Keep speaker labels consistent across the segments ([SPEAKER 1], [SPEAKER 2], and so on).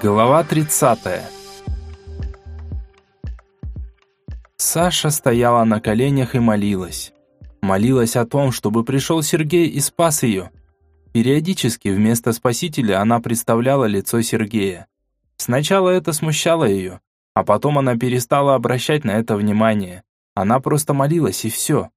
[SPEAKER 1] Глава 30. Саша стояла на коленях и молилась. Молилась о том, чтобы пришел Сергей и спас ее. Периодически вместо спасителя она представляла лицо Сергея. Сначала это смущало ее, а потом она перестала обращать на это внимание. Она просто молилась и все.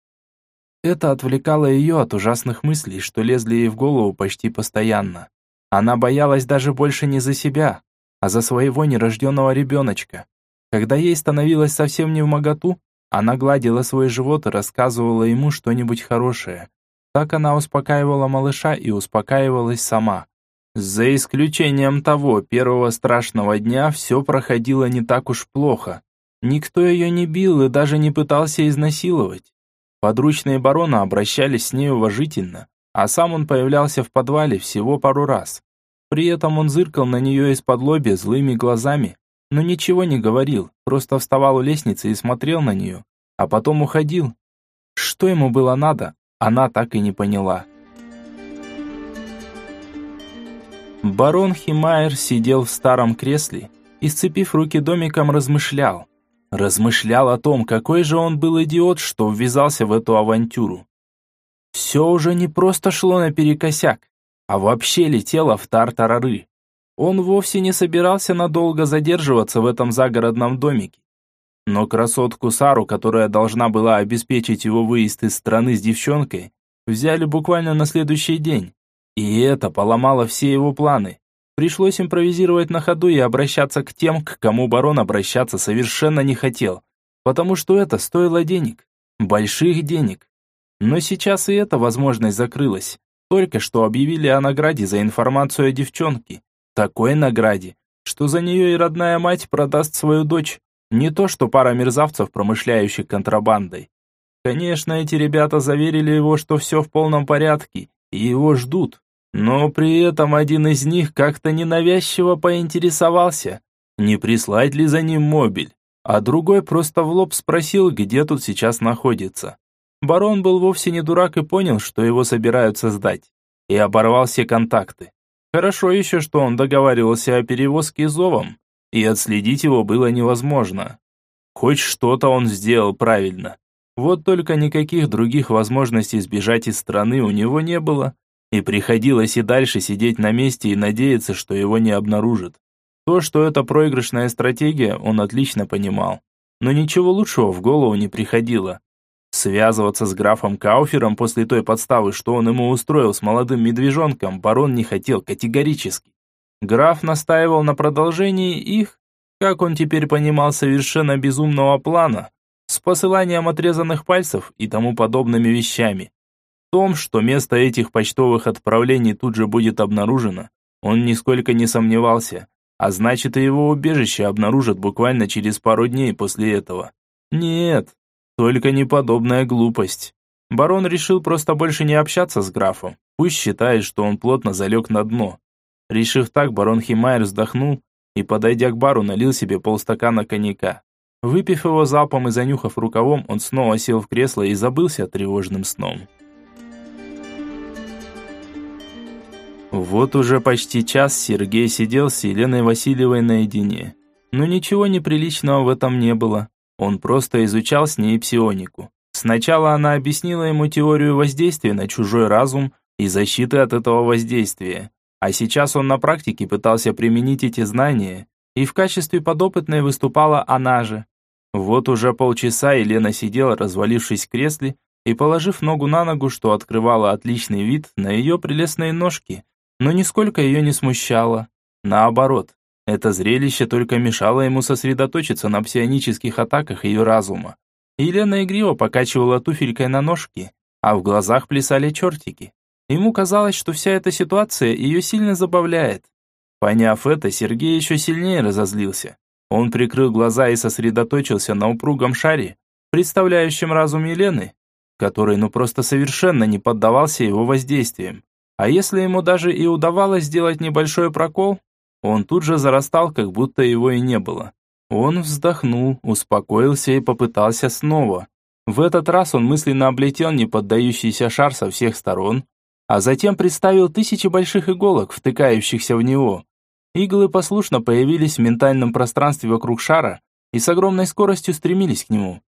[SPEAKER 1] Это отвлекало ее от ужасных мыслей, что лезли ей в голову почти постоянно. Она боялась даже больше не за себя, а за своего нерожденного ребеночка. Когда ей становилось совсем не в моготу, она гладила свой живот и рассказывала ему что-нибудь хорошее. Так она успокаивала малыша и успокаивалась сама. За исключением того первого страшного дня все проходило не так уж плохо. Никто ее не бил и даже не пытался изнасиловать. Подручные барона обращались с ней уважительно, а сам он появлялся в подвале всего пару раз. При этом он зыркал на нее из-под лобья злыми глазами, но ничего не говорил, просто вставал у лестницы и смотрел на нее, а потом уходил. Что ему было надо, она так и не поняла. Барон Химайер сидел в старом кресле и, сцепив руки домиком, размышлял. Размышлял о том, какой же он был идиот, что ввязался в эту авантюру. Все уже не просто шло наперекосяк, а вообще летело в тартарары. Он вовсе не собирался надолго задерживаться в этом загородном домике. Но красотку Сару, которая должна была обеспечить его выезд из страны с девчонкой, взяли буквально на следующий день. И это поломало все его планы. Пришлось импровизировать на ходу и обращаться к тем, к кому барон обращаться совершенно не хотел, потому что это стоило денег, больших денег. Но сейчас и эта возможность закрылась. Только что объявили о награде за информацию о девчонке. Такой награде, что за нее и родная мать продаст свою дочь. Не то что пара мерзавцев, промышляющих контрабандой. Конечно, эти ребята заверили его, что все в полном порядке, и его ждут. Но при этом один из них как-то ненавязчиво поинтересовался, не прислать ли за ним мобиль, а другой просто в лоб спросил, где тут сейчас находится. Барон был вовсе не дурак и понял, что его собираются сдать, и оборвал все контакты. Хорошо еще, что он договаривался о перевозке зовом, и отследить его было невозможно. Хоть что-то он сделал правильно. Вот только никаких других возможностей сбежать из страны у него не было, и приходилось и дальше сидеть на месте и надеяться, что его не обнаружат. То, что это проигрышная стратегия, он отлично понимал. Но ничего лучшего в голову не приходило. Связываться с графом Кауфером после той подставы, что он ему устроил с молодым медвежонком, барон не хотел категорически. Граф настаивал на продолжении их, как он теперь понимал, совершенно безумного плана, с посыланием отрезанных пальцев и тому подобными вещами том, что место этих почтовых отправлений тут же будет обнаружено, он нисколько не сомневался, а значит и его убежище обнаружат буквально через пару дней после этого. Нет, только не подобная глупость. Барон решил просто больше не общаться с графом, пусть считает, что он плотно залег на дно. Решив так, барон Химайер вздохнул и, подойдя к бару, налил себе полстакана коньяка. Выпив его залпом и занюхав рукавом, он снова сел в кресло и забылся тревожным сном. Вот уже почти час Сергей сидел с Еленой Васильевой наедине. Но ничего неприличного в этом не было. Он просто изучал с ней псионику. Сначала она объяснила ему теорию воздействия на чужой разум и защиты от этого воздействия. А сейчас он на практике пытался применить эти знания, и в качестве подопытной выступала она же. Вот уже полчаса Елена сидела, развалившись в кресле, и положив ногу на ногу, что открывало отличный вид на ее прелестные ножки, но нисколько ее не смущало. Наоборот, это зрелище только мешало ему сосредоточиться на псионических атаках ее разума. Елена игриво покачивала туфелькой на ножке, а в глазах плясали чертики. Ему казалось, что вся эта ситуация ее сильно забавляет. Поняв это, Сергей еще сильнее разозлился. Он прикрыл глаза и сосредоточился на упругом шаре, представляющем разум Елены, который ну просто совершенно не поддавался его воздействиям. А если ему даже и удавалось сделать небольшой прокол, он тут же зарастал, как будто его и не было. Он вздохнул, успокоился и попытался снова. В этот раз он мысленно облетел неподдающийся шар со всех сторон, а затем представил тысячи больших иголок, втыкающихся в него. Иглы послушно появились в ментальном пространстве вокруг шара и с огромной скоростью стремились к нему.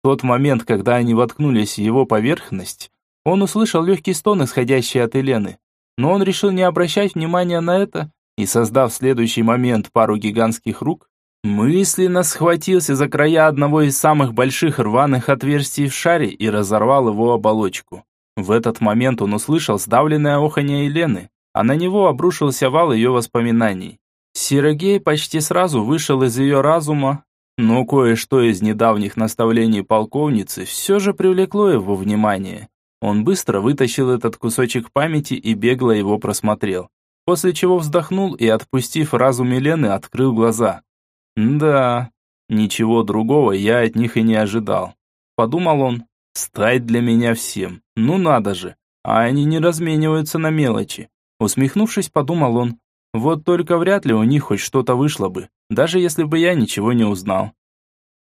[SPEAKER 1] В тот момент, когда они воткнулись в его поверхность, он услышал легкий стон, исходящий от Елены. Но он решил не обращать внимания на это и, создав в следующий момент пару гигантских рук, мысленно схватился за края одного из самых больших рваных отверстий в шаре и разорвал его оболочку. В этот момент он услышал сдавленное оханье Елены, а на него обрушился вал ее воспоминаний. Сергей почти сразу вышел из ее разума, но кое-что из недавних наставлений полковницы все же привлекло его внимание. Он быстро вытащил этот кусочек памяти и бегло его просмотрел. После чего вздохнул и, отпустив разум Елены, открыл глаза. «Да, ничего другого я от них и не ожидал». Подумал он, «Стать для меня всем, ну надо же, а они не размениваются на мелочи». Усмехнувшись, подумал он, «Вот только вряд ли у них хоть что-то вышло бы, даже если бы я ничего не узнал».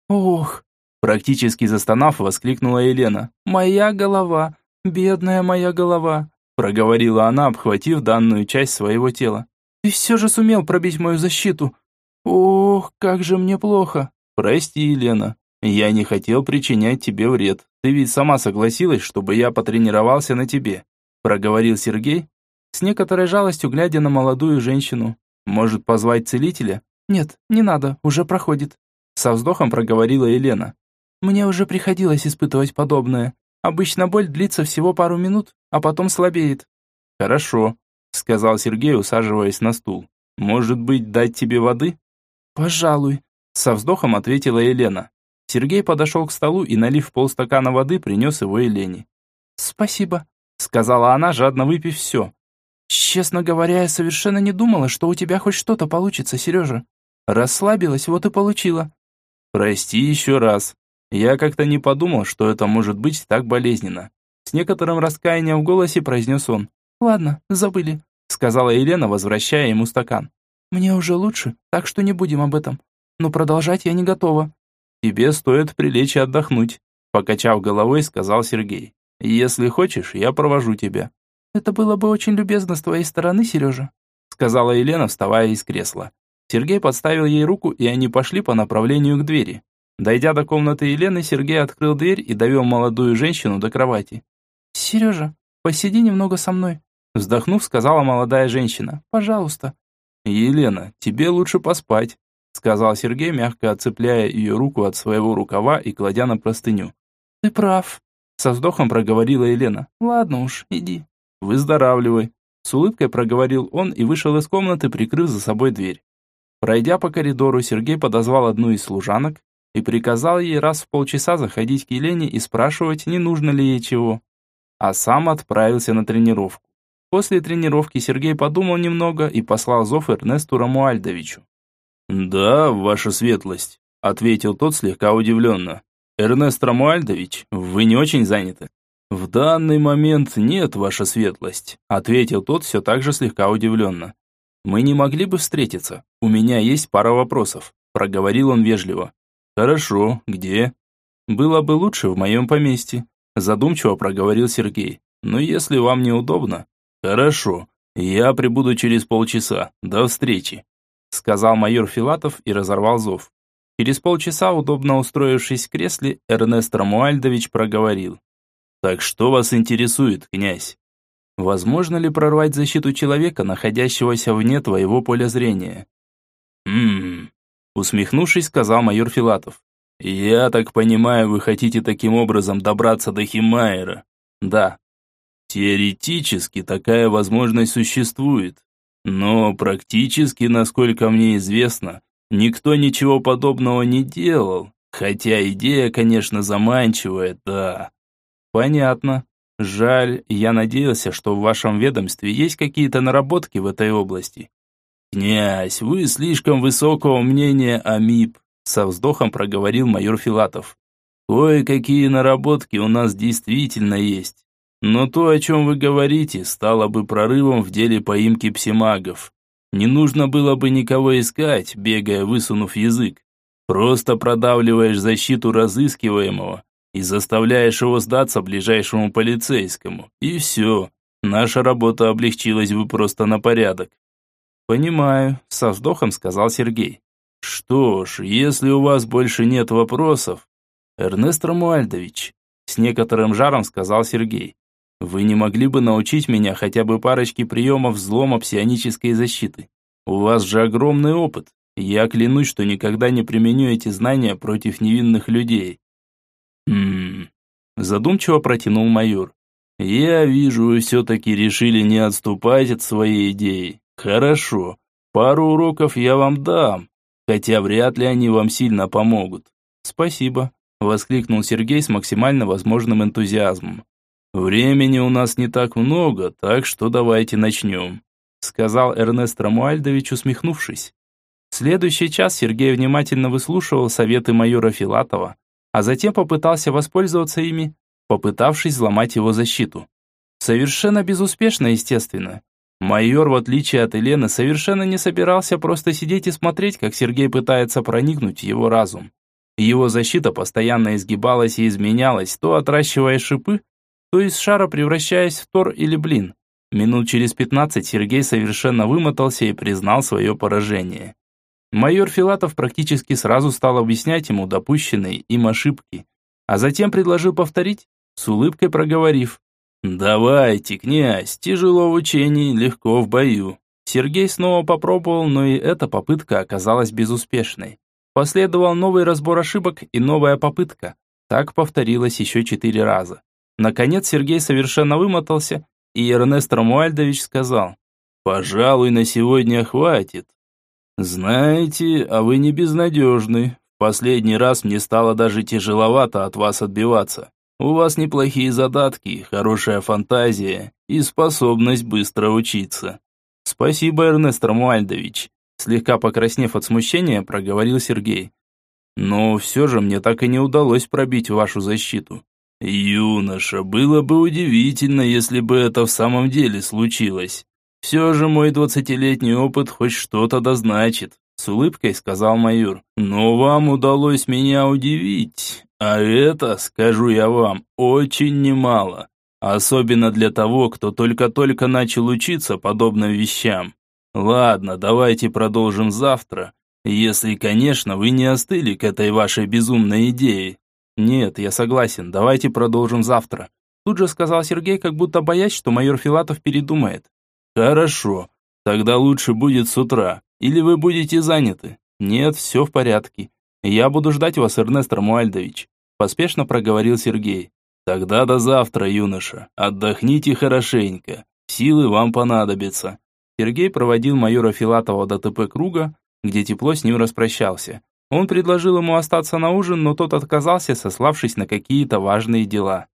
[SPEAKER 1] «Ох!» Практически застонав, воскликнула Елена. «Моя голова! «Бедная моя голова», – проговорила она, обхватив данную часть своего тела. «Ты все же сумел пробить мою защиту. Ох, как же мне плохо». «Прости, Елена, я не хотел причинять тебе вред. Ты ведь сама согласилась, чтобы я потренировался на тебе», – проговорил Сергей, с некоторой жалостью глядя на молодую женщину. «Может, позвать целителя?» «Нет, не надо, уже проходит», – со вздохом проговорила Елена. «Мне уже приходилось испытывать подобное. Обычно боль длится всего пару минут, а потом слабеет». «Хорошо», — сказал Сергей, усаживаясь на стул. «Может быть, дать тебе воды?» «Пожалуй», — со вздохом ответила Елена. Сергей подошел к столу и, налив полстакана воды, принес его Елене. «Спасибо», — сказала она, жадно выпив все. «Честно говоря, я совершенно не думала, что у тебя хоть что-то получится, Сережа. Расслабилась, вот и получила». «Прости еще раз», я как-то не подумал, что это может быть так болезненно. С некоторым раскаянием в голосе произнес он. «Ладно, забыли», — сказала Елена, возвращая ему стакан. «Мне уже лучше, так что не будем об этом. Но продолжать я не готова». «Тебе стоит прилечь и отдохнуть», — покачав головой, сказал Сергей. «Если хочешь, я провожу тебя». «Это было бы очень любезно с твоей стороны, Сережа», — сказала Елена, вставая из кресла. Сергей подставил ей руку, и они пошли по направлению к двери. Дойдя до комнаты Елены, Сергей открыл дверь и довел молодую женщину до кровати. «Сережа, посиди немного со мной», вздохнув, сказала молодая женщина. «Пожалуйста». «Елена, тебе лучше поспать», сказал Сергей, мягко отцепляя ее руку от своего рукава и кладя на простыню. «Ты прав», со вздохом проговорила Елена. «Ладно уж, иди». «Выздоравливай», с улыбкой проговорил он и вышел из комнаты, прикрыв за собой дверь. Пройдя по коридору, Сергей подозвал одну из служанок и приказал ей раз в полчаса заходить к Елене и спрашивать, не нужно ли ей чего. А сам отправился на тренировку. После тренировки Сергей подумал немного и послал зов Эрнесту Рамуальдовичу. «Да, ваша светлость», — ответил тот слегка удивленно. «Эрнест Рамуальдович, вы не очень заняты?» «В данный момент нет, ваша светлость», — ответил тот все так же слегка удивленно. «Мы не могли бы встретиться. У меня есть пара вопросов», — проговорил он вежливо. «Хорошо, где?» «Было бы лучше в моем поместье», задумчиво проговорил Сергей. «Но если вам неудобно...» «Хорошо, я прибуду через полчаса. До встречи», сказал майор Филатов и разорвал зов. Через полчаса, удобно устроившись в кресле, Эрнест Рамуальдович проговорил. «Так что вас интересует, князь? Возможно ли прорвать защиту человека, находящегося вне твоего поля зрения?» «Ммм, Усмехнувшись, сказал майор Филатов. «Я так понимаю, вы хотите таким образом добраться до Химайера?» «Да». «Теоретически такая возможность существует. Но практически, насколько мне известно, никто ничего подобного не делал. Хотя идея, конечно, заманчивая, да». «Понятно. Жаль, я надеялся, что в вашем ведомстве есть какие-то наработки в этой области. «Князь, вы слишком высокого мнения о МИП», со вздохом проговорил майор Филатов. «Кое-какие наработки у нас действительно есть. Но то, о чем вы говорите, стало бы прорывом в деле поимки псимагов. Не нужно было бы никого искать, бегая высунув язык. Просто продавливаешь защиту разыскиваемого и заставляешь его сдаться ближайшему полицейскому. И все. Наша работа облегчилась бы просто на порядок. «Понимаю», – со вздохом сказал Сергей. «Что ж, если у вас больше нет вопросов...» «Эрнест Рамуальдович», – с некоторым жаром сказал Сергей. «Вы не могли бы научить меня хотя бы парочке приемов взлома псионической защиты? У вас же огромный опыт. Я клянусь, что никогда не применю эти знания против невинных людей». «Хм...» – задумчиво протянул майор. «Я вижу, вы все-таки решили не отступать от своей идеи. Хорошо, пару уроков я вам дам, хотя вряд ли они вам сильно помогут». «Спасибо», – воскликнул Сергей с максимально возможным энтузиазмом. «Времени у нас не так много, так что давайте начнем», – сказал Эрнест Рамуальдович, усмехнувшись. В следующий час Сергей внимательно выслушивал советы майора Филатова, а затем попытался воспользоваться ими, попытавшись взломать его защиту. Совершенно безуспешно, естественно. Майор, в отличие от Елены, совершенно не собирался просто сидеть и смотреть, как Сергей пытается проникнуть в его разум. Его защита постоянно изгибалась и изменялась, то отращивая шипы, то из шара превращаясь в тор или блин. Минут через пятнадцать Сергей совершенно вымотался и признал свое поражение. Майор Филатов практически сразу стал объяснять ему допущенные им ошибки, а затем предложил повторить, с улыбкой проговорив. «Давайте, князь, тяжело в учении, легко в бою». Сергей снова попробовал, но и эта попытка оказалась безуспешной. Последовал новый разбор ошибок и новая попытка. Так повторилось еще четыре раза. Наконец Сергей совершенно вымотался, и Эрнест Рамуальдович сказал, «Пожалуй, на сегодня хватит. Знаете, а вы не безнадежны. В последний раз мне стало даже тяжеловато от вас отбиваться. У вас неплохие задатки, хорошая фантазия и способность быстро учиться. Спасибо, Эрнест Рамуальдович. Слегка покраснев от смущения, проговорил Сергей. Но все же мне так и не удалось пробить вашу защиту. Юноша, было бы удивительно, если бы это в самом деле случилось. Все же мой двадцатилетний опыт хоть что-то дозначит, с улыбкой сказал майор. Но вам удалось меня удивить. А это, скажу я вам, очень немало. Особенно для того, кто только-только начал учиться подобным вещам. Ладно, давайте продолжим завтра. Если, конечно, вы не остыли к этой вашей безумной идее. Нет, я согласен, давайте продолжим завтра. Тут же сказал Сергей, как будто боясь, что майор Филатов передумает. Хорошо, тогда лучше будет с утра. Или вы будете заняты? Нет, все в порядке. «Я буду ждать вас, Эрнест Рамуальдович», – поспешно проговорил Сергей. «Тогда до завтра, юноша. Отдохните хорошенько. Силы вам понадобятся». Сергей проводил майора Филатова до ТП круга, где тепло с ним распрощался. Он предложил ему остаться на ужин, но тот отказался, сославшись на какие-то важные дела.